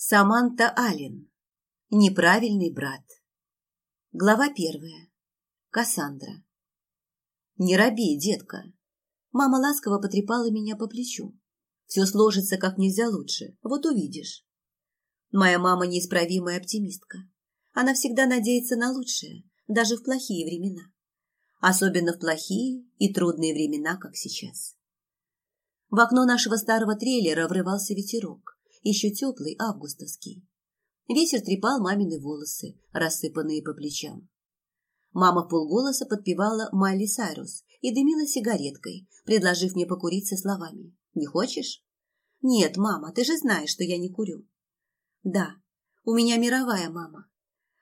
Саманта Аллен. Неправильный брат. Глава первая. Кассандра. «Не робей, детка!» Мама ласково потрепала меня по плечу. «Все сложится как нельзя лучше, вот увидишь». Моя мама неисправимая оптимистка. Она всегда надеется на лучшее, даже в плохие времена. Особенно в плохие и трудные времена, как сейчас. В окно нашего старого трейлера врывался ветерок еще теплый, августовский. Ветер трепал мамины волосы, рассыпанные по плечам. Мама полголоса подпевала Майли Сайрус и дымила сигареткой, предложив мне покурить со словами. «Не хочешь?» «Нет, мама, ты же знаешь, что я не курю». «Да, у меня мировая мама.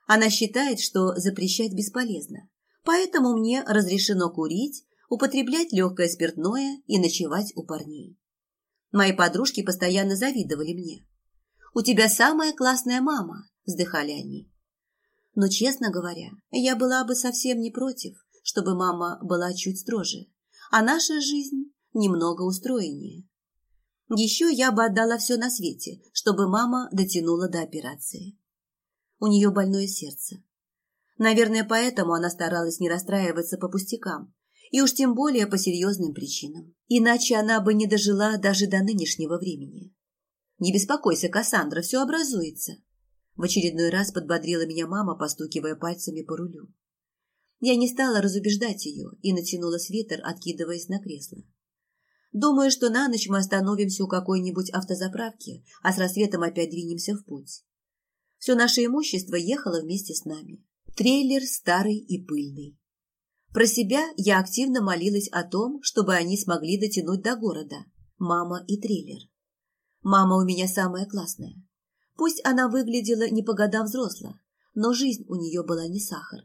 Она считает, что запрещать бесполезно, поэтому мне разрешено курить, употреблять легкое спиртное и ночевать у парней. Мои подружки постоянно завидовали мне. «У тебя самая классная мама», – вздыхали они. Но, честно говоря, я была бы совсем не против, чтобы мама была чуть строже, а наша жизнь немного устроеннее. Еще я бы отдала все на свете, чтобы мама дотянула до операции. У нее больное сердце. Наверное, поэтому она старалась не расстраиваться по пустякам, и уж тем более по серьезным причинам. Иначе она бы не дожила даже до нынешнего времени. «Не беспокойся, Кассандра, все образуется», в очередной раз подбодрила меня мама, постукивая пальцами по рулю. Я не стала разубеждать ее и натянула свитер, откидываясь на кресло. Думаю, что на ночь мы остановимся у какой-нибудь автозаправки, а с рассветом опять двинемся в путь. Все наше имущество ехало вместе с нами. Трейлер старый и пыльный. Про себя я активно молилась о том, чтобы они смогли дотянуть до города. Мама и трейлер. Мама у меня самая классная. Пусть она выглядела не по годам взросла, но жизнь у нее была не сахар.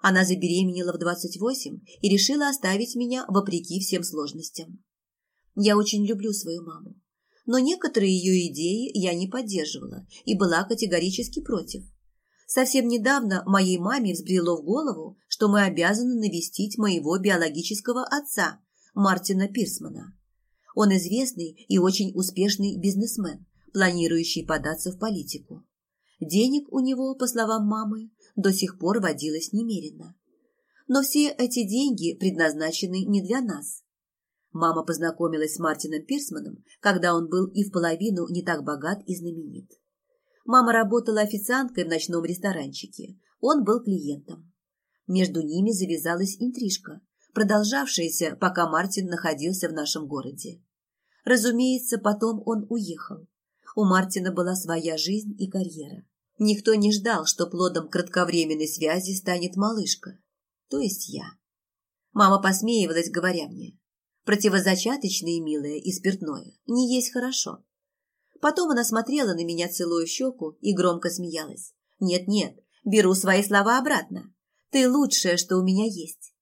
Она забеременела в 28 и решила оставить меня вопреки всем сложностям. Я очень люблю свою маму, но некоторые ее идеи я не поддерживала и была категорически против. Совсем недавно моей маме взбрело в голову, что мы обязаны навестить моего биологического отца, Мартина Пирсмана. Он известный и очень успешный бизнесмен, планирующий податься в политику. Денег у него, по словам мамы, до сих пор водилось немерено. Но все эти деньги предназначены не для нас. Мама познакомилась с Мартином Пирсманом, когда он был и в половину не так богат и знаменит. Мама работала официанткой в ночном ресторанчике. Он был клиентом. Между ними завязалась интрижка, продолжавшаяся, пока Мартин находился в нашем городе. Разумеется, потом он уехал. У Мартина была своя жизнь и карьера. Никто не ждал, что плодом кратковременной связи станет малышка, то есть я. Мама посмеивалась, говоря мне, противозачаточные, милое и спиртное, не есть хорошо. Потом она смотрела на меня, целую щеку, и громко смеялась. «Нет-нет, беру свои слова обратно. Ты лучшее, что у меня есть».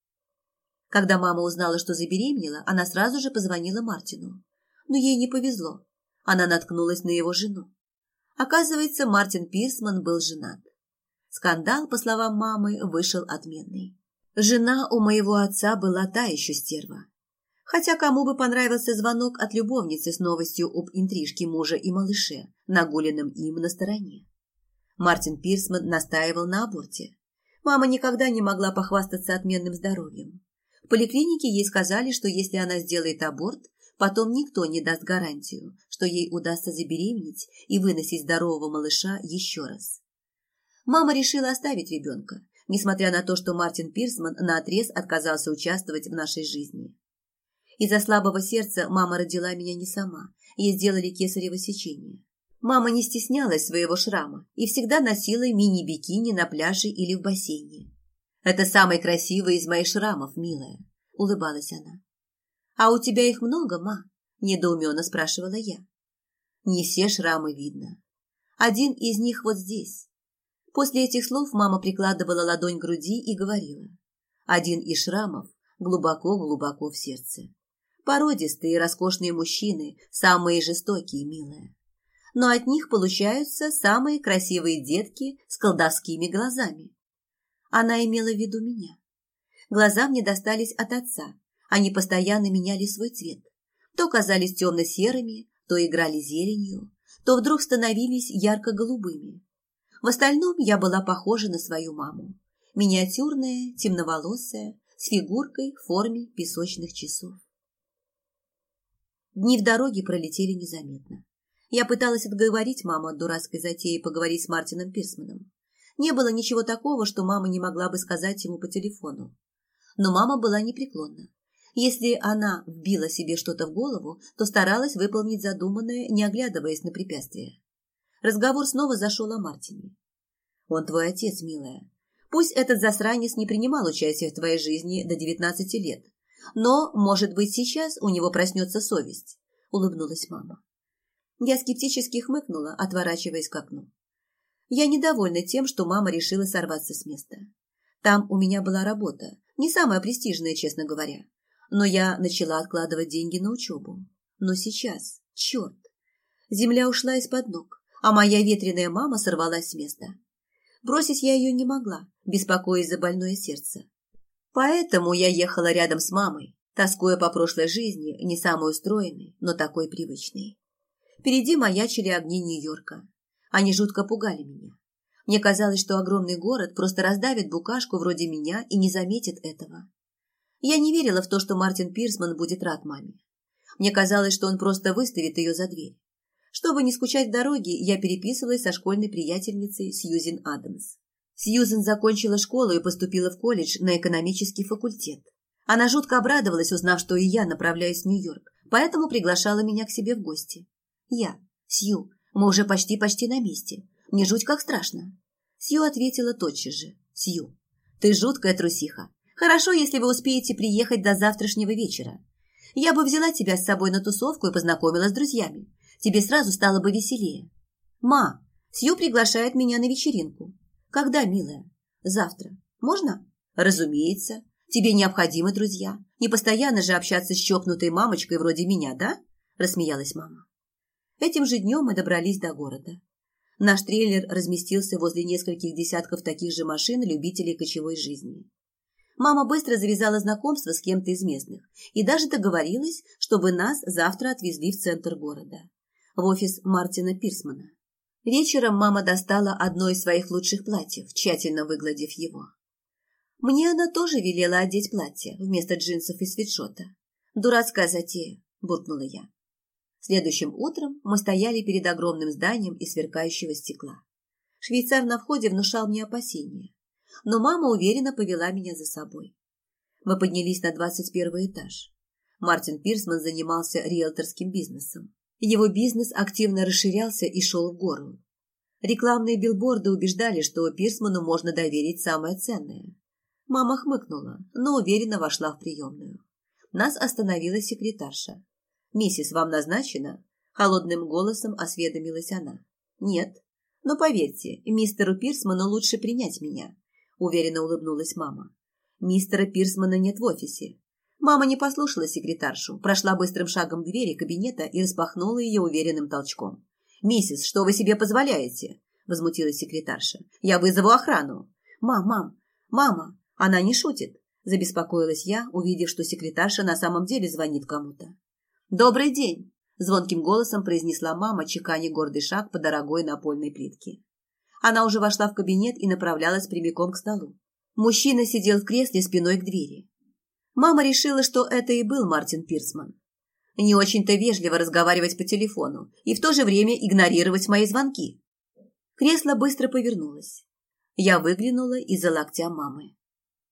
Когда мама узнала, что забеременела, она сразу же позвонила Мартину. Но ей не повезло. Она наткнулась на его жену. Оказывается, Мартин Пирсман был женат. Скандал, по словам мамы, вышел отменный. Жена у моего отца была та еще стерва. Хотя кому бы понравился звонок от любовницы с новостью об интрижке мужа и малыше, нагуленном им на стороне. Мартин Пирсман настаивал на аборте. Мама никогда не могла похвастаться отменным здоровьем. В поликлинике ей сказали, что если она сделает аборт, потом никто не даст гарантию, что ей удастся забеременеть и выносить здорового малыша еще раз. Мама решила оставить ребенка, несмотря на то, что Мартин Пирсман наотрез отказался участвовать в нашей жизни. Из-за слабого сердца мама родила меня не сама, ей сделали кесарево сечение. Мама не стеснялась своего шрама и всегда носила мини-бикини на пляже или в бассейне. «Это самый красивый из моих шрамов, милая», — улыбалась она. «А у тебя их много, ма?» – недоуменно спрашивала я. Не все шрамы видно. Один из них вот здесь. После этих слов мама прикладывала ладонь к груди и говорила. Один из шрамов глубоко-глубоко в сердце. Породистые и роскошные мужчины, самые жестокие, милая. Но от них получаются самые красивые детки с колдовскими глазами. Она имела в виду меня. Глаза мне достались от отца. Они постоянно меняли свой цвет. То казались темно-серыми, то играли зеленью, то вдруг становились ярко-голубыми. В остальном я была похожа на свою маму. Миниатюрная, темноволосая, с фигуркой в форме песочных часов. Дни в дороге пролетели незаметно. Я пыталась отговорить маму от дурацкой затеи поговорить с Мартином Пирсманом. Не было ничего такого, что мама не могла бы сказать ему по телефону. Но мама была непреклонна. Если она вбила себе что-то в голову, то старалась выполнить задуманное, не оглядываясь на препятствия. Разговор снова зашел о Мартине. «Он твой отец, милая. Пусть этот засранец не принимал участия в твоей жизни до девятнадцати лет, но, может быть, сейчас у него проснется совесть», — улыбнулась мама. Я скептически хмыкнула, отворачиваясь к окну. Я недовольна тем, что мама решила сорваться с места. Там у меня была работа, не самая престижная, честно говоря. Но я начала откладывать деньги на учебу. Но сейчас, черт, земля ушла из-под ног, а моя ветреная мама сорвалась с места. Бросить я ее не могла, беспокоясь за больное сердце. Поэтому я ехала рядом с мамой, тоскуя по прошлой жизни, не самой устроенной, но такой привычной. Впереди маячили огни Нью-Йорка. Они жутко пугали меня. Мне казалось, что огромный город просто раздавит букашку вроде меня и не заметит этого. Я не верила в то, что Мартин Пирсман будет рад маме. Мне казалось, что он просто выставит ее за дверь. Чтобы не скучать в дороге, я переписывалась со школьной приятельницей Сьюзен Адамс. Сьюзен закончила школу и поступила в колледж на экономический факультет. Она жутко обрадовалась, узнав, что и я направляюсь в Нью-Йорк, поэтому приглашала меня к себе в гости. Я, Сью, мы уже почти-почти на месте. Мне жуть как страшно. Сью ответила тотчас же. Сью, ты жуткая трусиха. Хорошо, если вы успеете приехать до завтрашнего вечера. Я бы взяла тебя с собой на тусовку и познакомила с друзьями. Тебе сразу стало бы веселее. Ма, Сью приглашает меня на вечеринку. Когда, милая? Завтра. Можно? Разумеется. Тебе необходимы друзья. Не постоянно же общаться с чокнутой мамочкой вроде меня, да? Рассмеялась мама. Этим же днем мы добрались до города. Наш трейлер разместился возле нескольких десятков таких же машин любителей кочевой жизни. Мама быстро завязала знакомство с кем-то из местных и даже договорилась, чтобы нас завтра отвезли в центр города, в офис Мартина Пирсмана. Вечером мама достала одно из своих лучших платьев, тщательно выгладив его. Мне она тоже велела одеть платье вместо джинсов и свитшота. «Дурацкая затея», – буркнула я. Следующим утром мы стояли перед огромным зданием из сверкающего стекла. Швейцар на входе внушал мне опасения, но мама уверенно повела меня за собой. Мы поднялись на двадцать первый этаж. Мартин Пирсман занимался риэлторским бизнесом. Его бизнес активно расширялся и шел в гору. Рекламные билборды убеждали, что Пирсману можно доверить самое ценное. Мама хмыкнула, но уверенно вошла в приемную. Нас остановила секретарша. «Миссис, вам назначено?» Холодным голосом осведомилась она. «Нет. Но поверьте, мистеру Пирсману лучше принять меня», уверенно улыбнулась мама. «Мистера Пирсмана нет в офисе». Мама не послушала секретаршу, прошла быстрым шагом к двери кабинета и распахнула ее уверенным толчком. «Миссис, что вы себе позволяете?» возмутилась секретарша. «Я вызову охрану». «Мам, мам, мама, она не шутит», забеспокоилась я, увидев, что секретарша на самом деле звонит кому-то. «Добрый день!» – звонким голосом произнесла мама, чеканя гордый шаг по дорогой напольной плитке. Она уже вошла в кабинет и направлялась прямиком к столу. Мужчина сидел в кресле спиной к двери. Мама решила, что это и был Мартин Пирсман. Не очень-то вежливо разговаривать по телефону и в то же время игнорировать мои звонки. Кресло быстро повернулось. Я выглянула из-за локтя мамы.